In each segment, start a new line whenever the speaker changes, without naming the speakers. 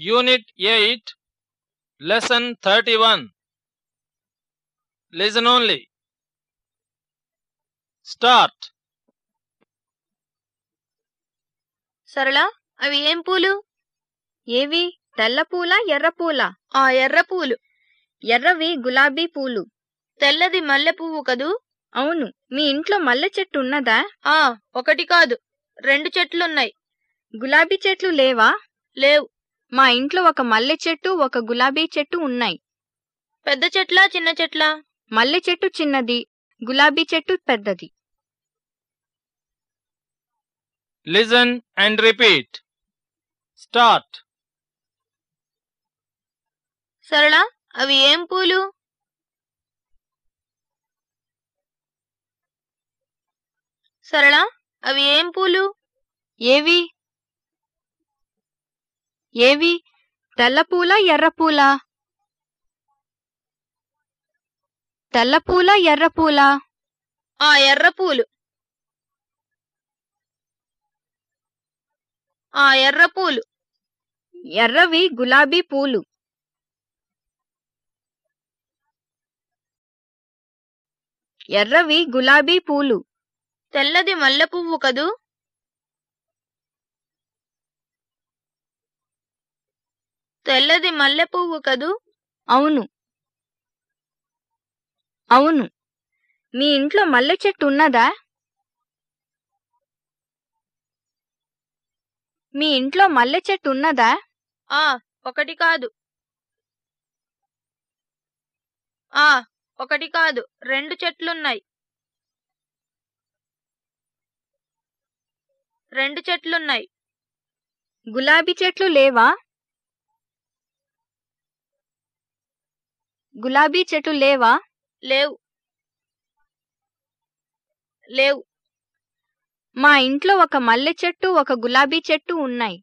Unit eight lesson thirty one listen only start
సరళ అవి ఏం పూలు?
ఏవి? తెల్ల పూల ఎర్ర పూల?
ఆ ఎర్ర పూలు.
ఎర్రవి గులాబీ పూలు.
తెల్లది మల్లె పువ్వు కదూ?
అవును మీ ఇంట్లో మల్లె చెట్టు ఉన్నదా?
ఆ ఒకటి కాదు. రెండు చెట్లున్నాయి.
గులాబీ చెట్లు లేవా?
లేవు.
మా ఇంట్లో ఒక మల్లె చెట్టు ఒక గులాబీ చెట్టు ఉన్నాయి.
పెద్ద చెట్లా చిన్న చెట్లా?
మల్లె చెట్టు చిన్నది గులాబీ చెట్టు పెద్దది.
Listen and repeat. Start.
సరళ అవి ఏం పూలు? సరళ అవి ఏం పూలు?
ఏవి? ఏవి? తెల్ల పూల ఎర్ర పూల తెల్ల పూల ఎర్ర పూల
ఆ ఎర్ర పూలు ఆ ఎర్ర పూలు
ఎర్రవి గులాబీ పూలు. ఎర్రవి గులాబీ పూలు.
తెల్లది మల్లె పువ్వు కదూ? తెల్లది మల్లె పువ్వు కదూ?
అవును. అవును. మీ ఇంట్లో మల్లె చెట్టు ఉన్నదా? మీ ఇంట్లో మల్లె చెట్టు ఉన్నదా?
ఆ ఒకటి కాదు. ఆ ఒకటి కాదు. రెండు చెట్లున్నాయి. రెండు చెట్లున్నాయి.
గులాబీ చెట్లు లేవా? గులాబీ చెట్లు లేవా?
లేవు. లేవు.
మా ఇంట్లో ఒక మల్లె చెట్టు ఒక గులాబీ చెట్టు ఉన్నాయి.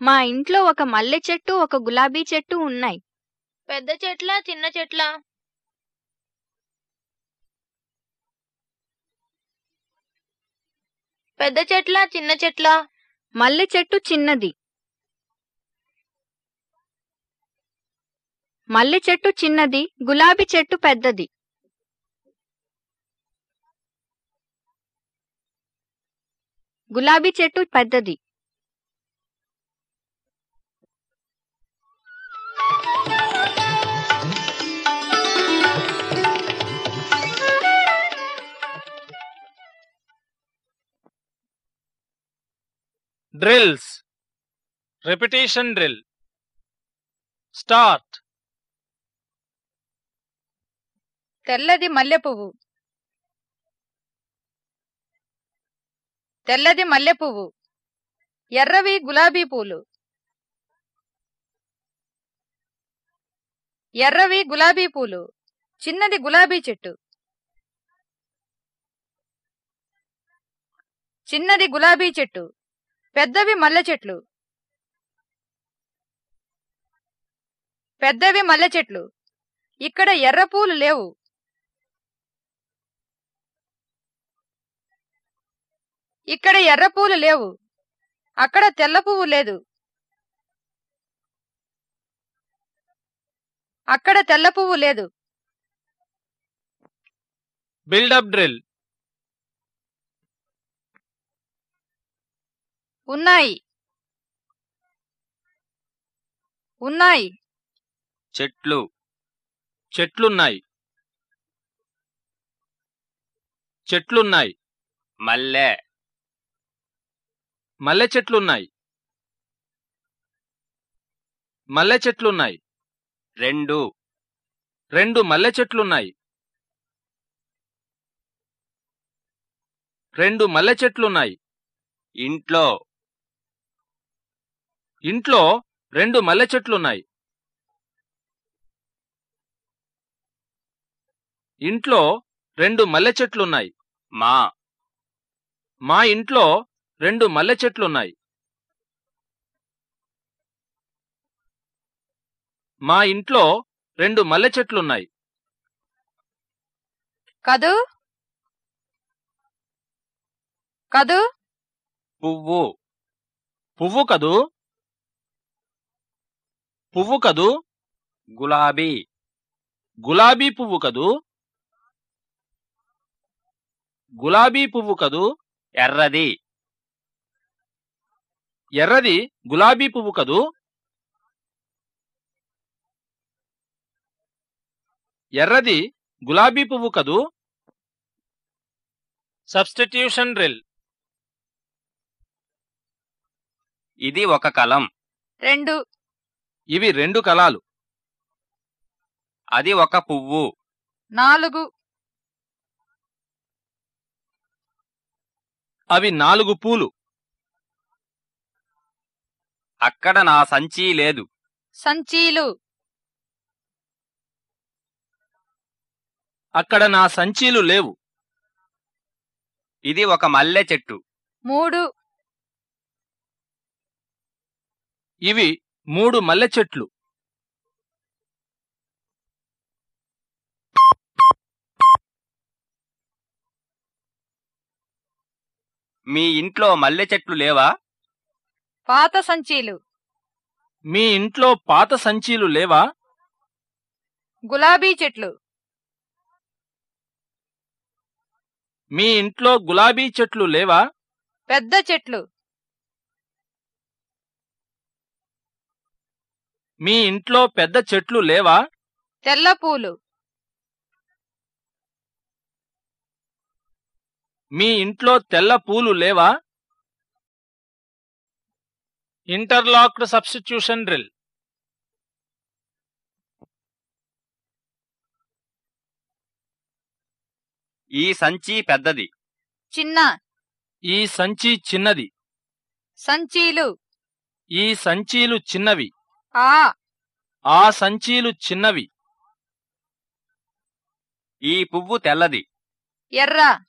మా ఇంట్లో ఒక మల్లె చెట్టు ఒక గులాబీ చెట్టు ఉన్నాయి.
పెద్ద చెట్లా చిన్న చెట్లా? పెద్ద చెట్లా చిన్న చెట్లా?
మల్లె చెట్టు చిన్నది. మల్లె చెట్టు చిన్నది గులాబీ చెట్టు పెద్దది. గులాబీ చెట్టు పెద్దది.
Drills. Repetition drill. Start.
తెల్లది మల్లె పువ్వు తెల్లది మల్లె పువ్వు ఎర్రవి గులాబీ పూలు ఎర్రవి గులాబీ పూలు చిన్నది గులాబీ చెట్టు చిన్నది గులాబీ చెట్టు పెద్దవి మల్లె చెట్లు. పెద్దవి మల్లె చెట్లు. ఇక్కడ ఎర్ర పూలు లేవు. ఇక్కడ ఎర్ర పూలు లేవు. అక్కడ తెల్ల పువ్వు లేదు. అక్కడ తెల్ల పువ్వు లేదు.
Buildup drill.
ఉన్నాయి. ఉన్నాయి.
చెట్లు. చెట్లున్నాయి. చెట్లున్నాయి. మల్లె. మల్లె చెట్లున్నాయి. మల్లె చెట్లున్నాయి. రెండు. రెండు మల్లె చెట్లున్నాయి. రెండు మల్లె చెట్లున్నాయి. ఇంట్లో. ఇంట్లో రెండు మల్లె చెట్లున్నాయి. ఇంట్లో రెండు మల్లె చెట్లున్నాయి. మా. మా ఇంట్లో రెండు మల్లె చెట్లున్నాయి. మా ఇంట్లో రెండు మల్లె చెట్లున్నాయి.
కదూ? కదూ?
పువ్వు. పువ్వు కదూ? పువ్వు కదూ? గులాబీ. గులాబీ పువ్వు కదూ? గులాబీ పువ్వు కదూ? ఎర్రది. ఎర్రది గులాబీ పువ్వు కదూ? ఎర్రది గులాబీ పువ్వు కదూ? సబ్స్టిట్యూషన్ డ్రిల్ ఇది ఒక కలం.
రెండు.
ఇవి రెండు కలాలు అది ఒక పువ్వు.
నాలుగు.
అవి నాలుగు పూలు. అక్కడ నా సంచి లేదు.
సంచీలు.
అక్కడ నా సంచీలు లేవు. ఇది ఒక మల్లె చెట్టు.
మూడు.
ఇవి మూడు మల్లె చెట్లు. మీ ఇంట్లో మల్లె చెట్లు లేవా?
పాత సంచీలు.
మీ ఇంట్లో పాత సంచీలు లేవా?
గులాబీ చెట్లు.
మీ ఇంట్లో గులాబీ చెట్లు లేవా?
పెద్ద చెట్లు.
మీ ఇంట్లో పెద్ద చెట్లు లేవా?
తెల్ల పూలు.
మీ ఇంట్లో తెల్ల పూలు లేవా? Interlocked substitution drill. ఈ సంచి పెద్దది.
చిన్న.
ఈ సంచి చిన్నది.
సంచీలు.
ఈ సంచీలు చిన్నవి.
ఆ.
ఆ సంచీలు చిన్నవి. ఈ పువ్వు తెల్లది.
ఎర్ర.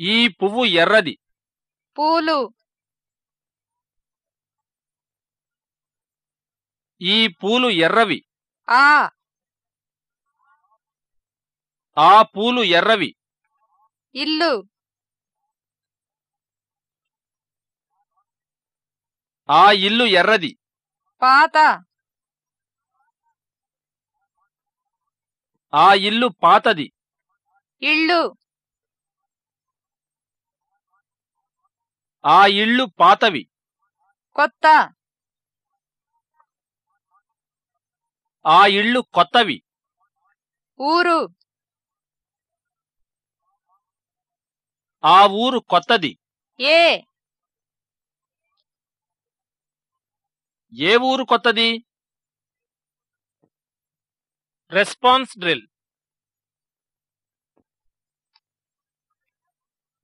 ఈ పువ్వు ఎర్రది.
పూలు.
ఈ పూలు ఎర్రవి.
ఆ.
ఆ పూలు ఎర్రవి.
ఇల్లు.
ఆ ఇల్లు ఎర్రది.
పాత.
ఆ ఇల్లు పాతది.
ఇళ్ళు
ఆ ఇళ్ళు పాతవి.
కొత్త.
ఆ ఇళ్ళు కొత్తవి.
ఊరు.
ఆ ఊరు కొత్తది.
ఏ.
ఏ ఊరు కొత్తది? Response drill.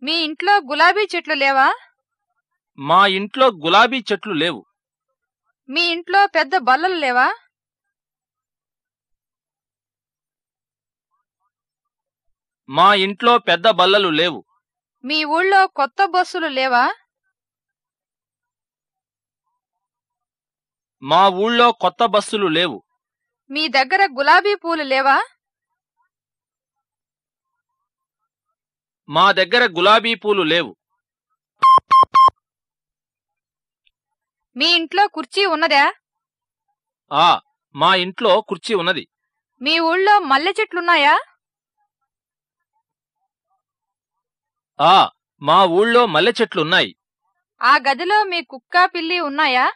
మీ ఇంట్లో గులాబీ చెట్లు లేవా?
మా ఇంట్లో గులాబీ చెట్లు లేవు.
మీ ఇంట్లో పెద్ద బల్లలు లేవా?
మా ఇంట్లో పెద్ద బల్లలు లేవు.
మీ ఊళ్ళో కొత్త బస్సులు లేవా?
మా ఊళ్ళో కొత్త బస్సులు లేవు.
మీ దగ్గర గులాబీ పూలు లేవా?
మా దగ్గర గులాబీ పూలు లేవు.
మీ ఇంట్లో కుర్చీ ఉన్నదా?
ఆ మా ఇంట్లో కుర్చీ ఉన్నది.
మీ ఊళ్ళో మల్లె చెట్లున్నాయా?
ఆ మా ఊళ్ళో మల్లె చెట్లున్నాయి.
ఆ గదిలో మీ కుక్క పిల్లి ఉన్నాయా?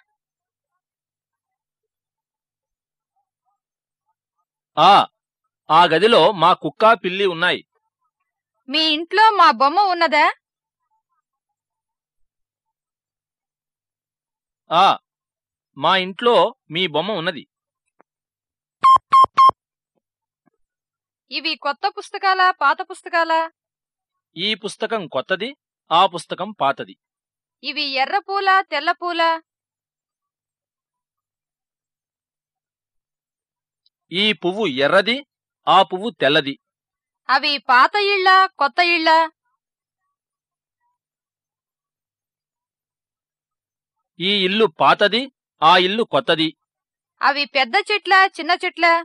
ఆ ఆ గదిలో మా కుక్క పిల్లి ఉన్నాయి.
మీ ఇంట్లో మా బొమ్మ ఉన్నదా?
ఆ మా ఇంట్లో మీ బొమ్మ ఉన్నది.
ఇవి కొత్త పుస్తకాలా పాత పుస్తకాలా?
ఈ పుస్తకం కొత్తది ఆ పుస్తకం పాతది.
ఇవి ఎర్ర పూల తెల్ల పూల?
ఈ పువ్వు ఎర్రది ఆ పువ్వు తెల్లది.
అవి పాత ఇళ్ళ కొత్త ఇళ్ళ?
ఈ ఇల్లు పాతది ఆ ఇల్లు కొత్తది.
అవి పెద్ద చెట్ల చిన్న చెట్ల?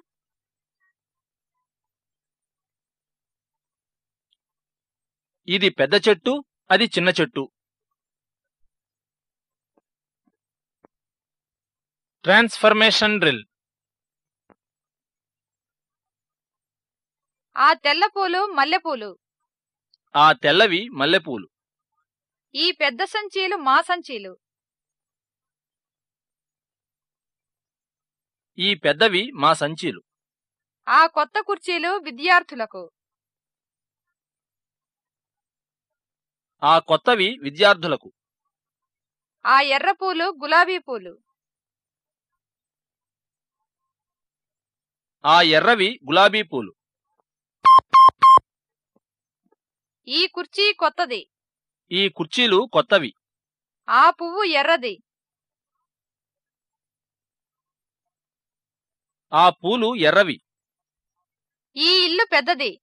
ఇది పెద్ద చెట్టు అది చిన్న చెట్టు. Transformation drill.
ఆ తెల్ల పూలు మల్లెపూలు
ఆ తెల్లవి మల్లెపూలు
ఈ పెద్ద సంచీలు మా సంచీలు.
ఈ పెద్దవి మా సంచీలు.
ఆ కొత్త కుర్చీలు విద్యార్థులకు.
ఆ కొత్తవి విద్యార్థులకు.
ఆ ఎర్ర పూలు గులాబీ పూలు.
ఆ ఎర్రవి గులాబీ పూలు.
ఈ కుర్చీ కొత్తది.
ఈ కుర్చీలు కొత్తవి.
ఆ పువ్వు ఎర్రది.
ఆ పూలు ఎర్రవి.
ఈ ఇల్లు పెద్దది.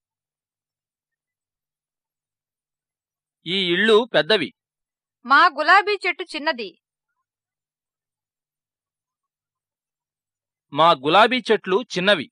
ఈ ఇళ్ళు పెద్దవి.
మా గులాబీ చెట్టు చిన్నది.
మా గులాబీ చెట్లు చిన్నవి.